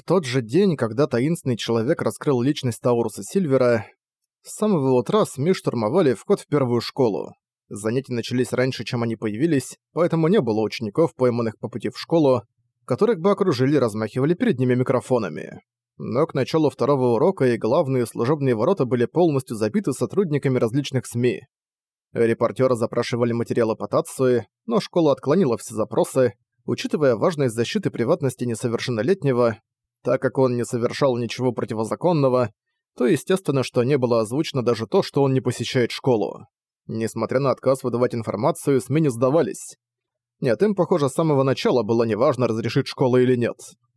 В тот же день, когда таинственный человек раскрыл личность Тауруса Сильвера, с самого утра СМИ штурмовали вход в первую школу. Занятия начались раньше, чем они появились, поэтому не было учеников, пойманных по пути в школу, которых бы окружили и размахивали перед ними микрофонами. Но к началу второго урока и главные служебные ворота были полностью забиты сотрудниками различных СМИ. Репортеры запрашивали материалы по Тацуи, но школа отклонила все запросы, учитывая важность защиты приватности несовершеннолетнего, так как он не совершал ничего противозаконного, то естественно, что не было озвучено даже то, что он не посещает школу. Несмотря на отказ выдавать информацию, СМИ не сдавались. Нет, им, похоже, с самого начала было неважно, разрешить школа или нет.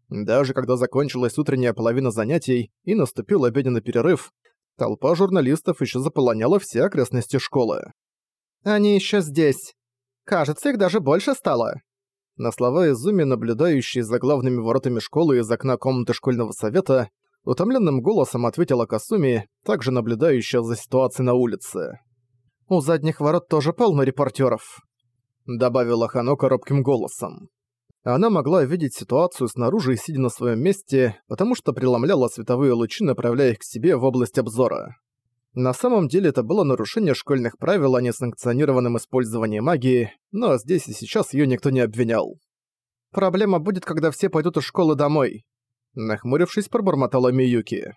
Даже когда закончилась утренняя половина занятий и наступил обеденный перерыв, толпа журналистов еще заполоняла все окрестности школы. «Они еще здесь. Кажется, их даже больше стало». На слова Изуми, наблюдающей за главными воротами школы из окна комнаты школьного совета, утомленным голосом ответила Касуми, также наблюдающая за ситуацией на улице. «У задних ворот тоже полно репортеров, добавила Хано коробким голосом. Она могла видеть ситуацию снаружи сидя на своем месте, потому что преломляла световые лучи, направляя их к себе в область обзора. На самом деле это было нарушение школьных правил о несанкционированном использовании магии, но здесь и сейчас ее никто не обвинял. «Проблема будет, когда все пойдут из школы домой», нахмурившись, пробормотала Миюки.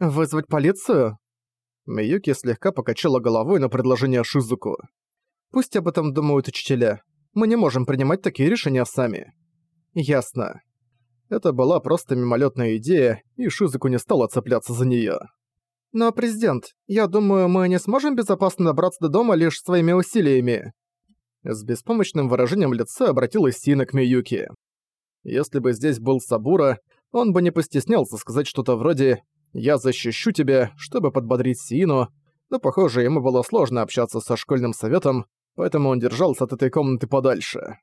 «Вызвать полицию?» Миюки слегка покачала головой на предложение Шизуку. «Пусть об этом думают учителя. Мы не можем принимать такие решения сами». «Ясно». Это была просто мимолетная идея, и Шизуку не стала цепляться за нее. «Но, президент, я думаю, мы не сможем безопасно добраться до дома лишь своими усилиями». С беспомощным выражением лица обратилась Сина к Миюки. Если бы здесь был Сабура, он бы не постеснялся сказать что-то вроде «Я защищу тебя», чтобы подбодрить Сину, но, похоже, ему было сложно общаться со школьным советом, поэтому он держался от этой комнаты подальше.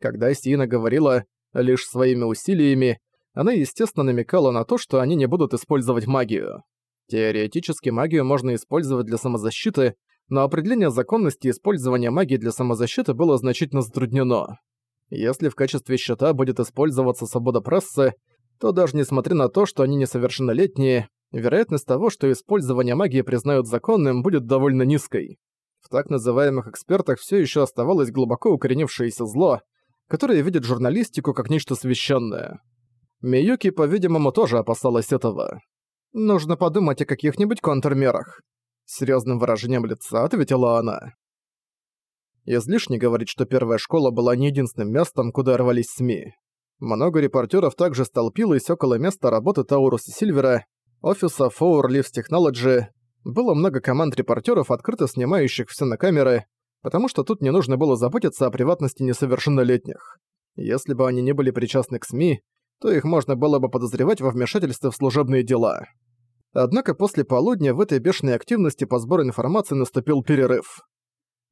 Когда Сина говорила «лишь своими усилиями», она, естественно, намекала на то, что они не будут использовать магию. Теоретически магию можно использовать для самозащиты, но определение законности использования магии для самозащиты было значительно затруднено. Если в качестве щита будет использоваться свобода прессы, то даже несмотря на то, что они несовершеннолетние, вероятность того, что использование магии признают законным, будет довольно низкой. В так называемых экспертах все еще оставалось глубоко укоренившееся зло, которое видит журналистику как нечто священное. Миюки, по-видимому, тоже опасалась этого. «Нужно подумать о каких-нибудь контрмерах», — серьезным выражением лица ответила она. Излишне говорить, что первая школа была не единственным местом, куда рвались СМИ. Много репортеров также столпилось около места работы Тауруса Сильвера, офиса Four Leaves Technology. Было много команд репортеров, открыто снимающих все на камеры, потому что тут не нужно было заботиться о приватности несовершеннолетних. Если бы они не были причастны к СМИ, то их можно было бы подозревать во вмешательстве в служебные дела. Однако после полудня в этой бешеной активности по сбору информации наступил перерыв.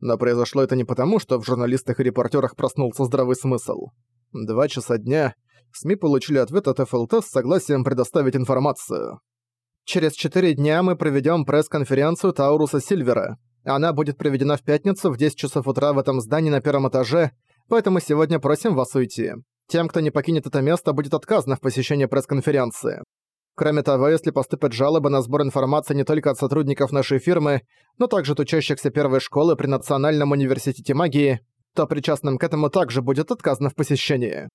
Но произошло это не потому, что в журналистах и репортерах проснулся здравый смысл. Два часа дня. СМИ получили ответ от ФЛТ с согласием предоставить информацию. Через четыре дня мы проведем пресс-конференцию Тауруса Сильвера. Она будет проведена в пятницу в 10 часов утра в этом здании на первом этаже, поэтому сегодня просим вас уйти. Тем, кто не покинет это место, будет отказано в посещении пресс-конференции. Кроме того, если поступят жалобы на сбор информации не только от сотрудников нашей фирмы, но также от учащихся первой школы при Национальном университете магии, то причастным к этому также будет отказано в посещении.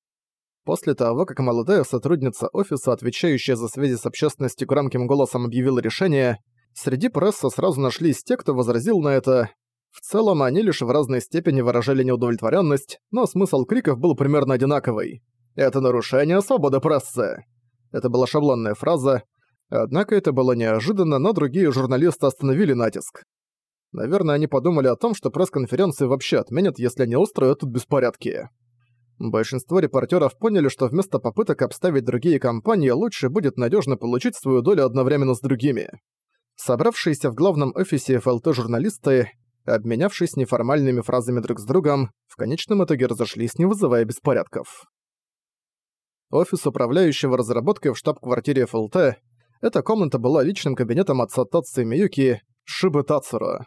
После того, как молодая сотрудница офиса, отвечающая за связи с общественностью громким голосом объявила решение, среди прессы сразу нашлись те, кто возразил на это. В целом, они лишь в разной степени выражали неудовлетворенность, но смысл криков был примерно одинаковый. «Это нарушение свободы прессы!» Это была шаблонная фраза, однако это было неожиданно, но другие журналисты остановили натиск. Наверное, они подумали о том, что пресс-конференции вообще отменят, если они устроят тут беспорядки. Большинство репортеров поняли, что вместо попыток обставить другие компании лучше будет надежно получить свою долю одновременно с другими. Собравшиеся в главном офисе ФЛТ журналисты, обменявшись неформальными фразами друг с другом, в конечном итоге разошлись, не вызывая беспорядков. Офис управляющего разработкой в штаб-квартире ФЛТ. Эта комната была личным кабинетом отца Татсу Миюки, Шибы Тацура.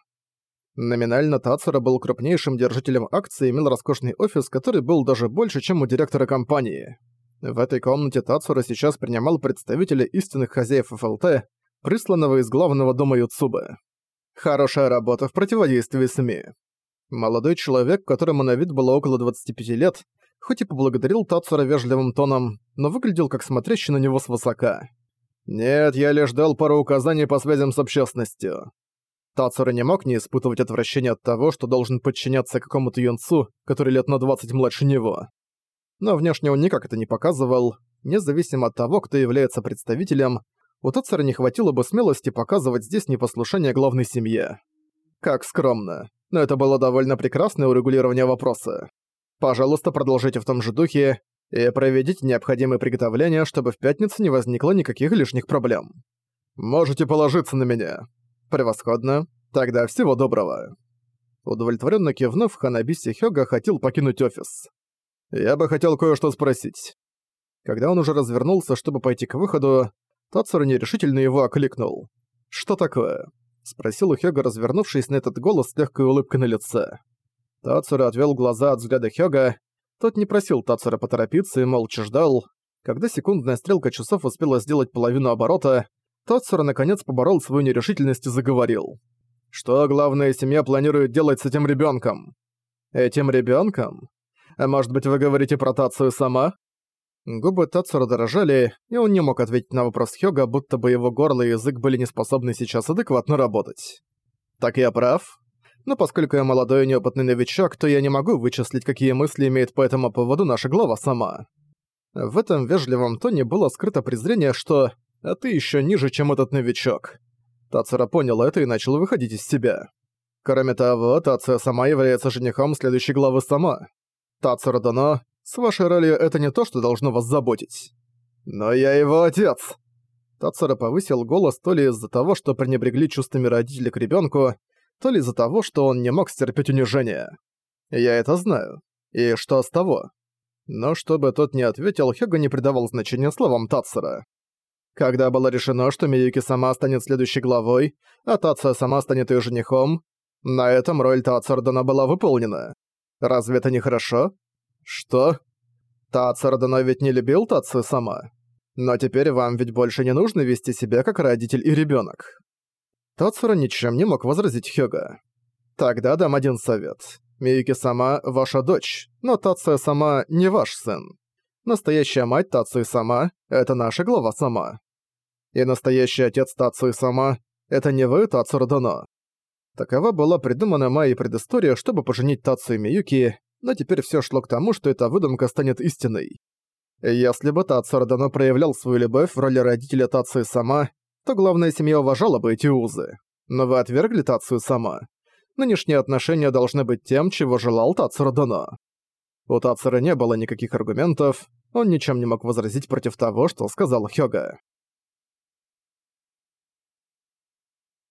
Номинально Тацура был крупнейшим держателем акций и имел роскошный офис, который был даже больше, чем у директора компании. В этой комнате Тацура сейчас принимал представителя истинных хозяев ФЛТ, присланного из главного дома Юцубы. Хорошая работа в противодействии СМИ. Молодой человек, которому на вид было около 25 лет, хоть и поблагодарил Тацура вежливым тоном, но выглядел как смотрящий на него свысока. «Нет, я лишь дал пару указаний по связям с общественностью». Тацура не мог не испытывать отвращения от того, что должен подчиняться какому-то юнцу, который лет на 20 младше него. Но внешне он никак это не показывал, независимо от того, кто является представителем, у Тацура не хватило бы смелости показывать здесь непослушание главной семье. Как скромно. Но это было довольно прекрасное урегулирование вопроса. Пожалуйста, продолжите в том же духе и проведите необходимые приготовления, чтобы в пятницу не возникло никаких лишних проблем. Можете положиться на меня. Превосходно. Тогда всего доброго. Удовлетворенно кивнув, Ханабиси Хёга хотел покинуть офис. Я бы хотел кое-что спросить. Когда он уже развернулся, чтобы пойти к выходу, Тацура нерешительно его окликнул. «Что такое?» — спросил у Хёга, развернувшись на этот голос с легкой улыбкой на лице. Тацура отвел глаза от взгляда Хёга. Тот не просил Тацура поторопиться и молча ждал. Когда секундная стрелка часов успела сделать половину оборота, Тацура наконец поборол свою нерешительность и заговорил. «Что главная семья планирует делать с этим ребенком? «Этим ребенком? А может быть, вы говорите про Тацию сама?» Губы Тацура дорожали, и он не мог ответить на вопрос Хёга, будто бы его горло и язык были не способны сейчас адекватно работать. «Так я прав?» Но поскольку я молодой и неопытный новичок, то я не могу вычислить, какие мысли имеет по этому поводу наша глава сама. В этом вежливом тоне было скрыто презрение, что «а ты еще ниже, чем этот новичок». Тацура понял это и начал выходить из себя. Кроме того, Тация сама является женихом следующей главы сама. Тацура Дано с вашей ролью это не то, что должно вас заботить. Но я его отец!» Тацура повысил голос то ли из-за того, что пренебрегли чувствами родителей к ребенку, то ли из-за того, что он не мог стерпеть унижение. Я это знаю. И что с того? Но чтобы тот не ответил, Хёга не придавал значения словам Тацура. Когда было решено, что Миюки сама станет следующей главой, а Тация сама станет ее женихом, на этом роль Тацурдана была выполнена. Разве это не хорошо? «Что? Тацура Дано ведь не любил Тацию сама. Но теперь вам ведь больше не нужно вести себя как родитель и ребенок. Тацура ничем не мог возразить Хёга. «Тогда дам один совет. Миюки сама ваша дочь, но Тация сама не ваш сын. Настоящая мать Тацию сама — это наша глава сама. И настоящий отец Тацию сама — это не вы, Тацура Дано». Такова была придумана Майей предыстория, чтобы поженить Тацию Миюки, но теперь все шло к тому, что эта выдумка станет истиной. Если бы Тацура давно проявлял свою любовь в роли родителя Тации сама, то главная семья уважала бы эти узы. Но вы отвергли Тацию сама. Нынешние отношения должны быть тем, чего желал Тацура Дано. У Тацура не было никаких аргументов, он ничем не мог возразить против того, что сказал Хёга.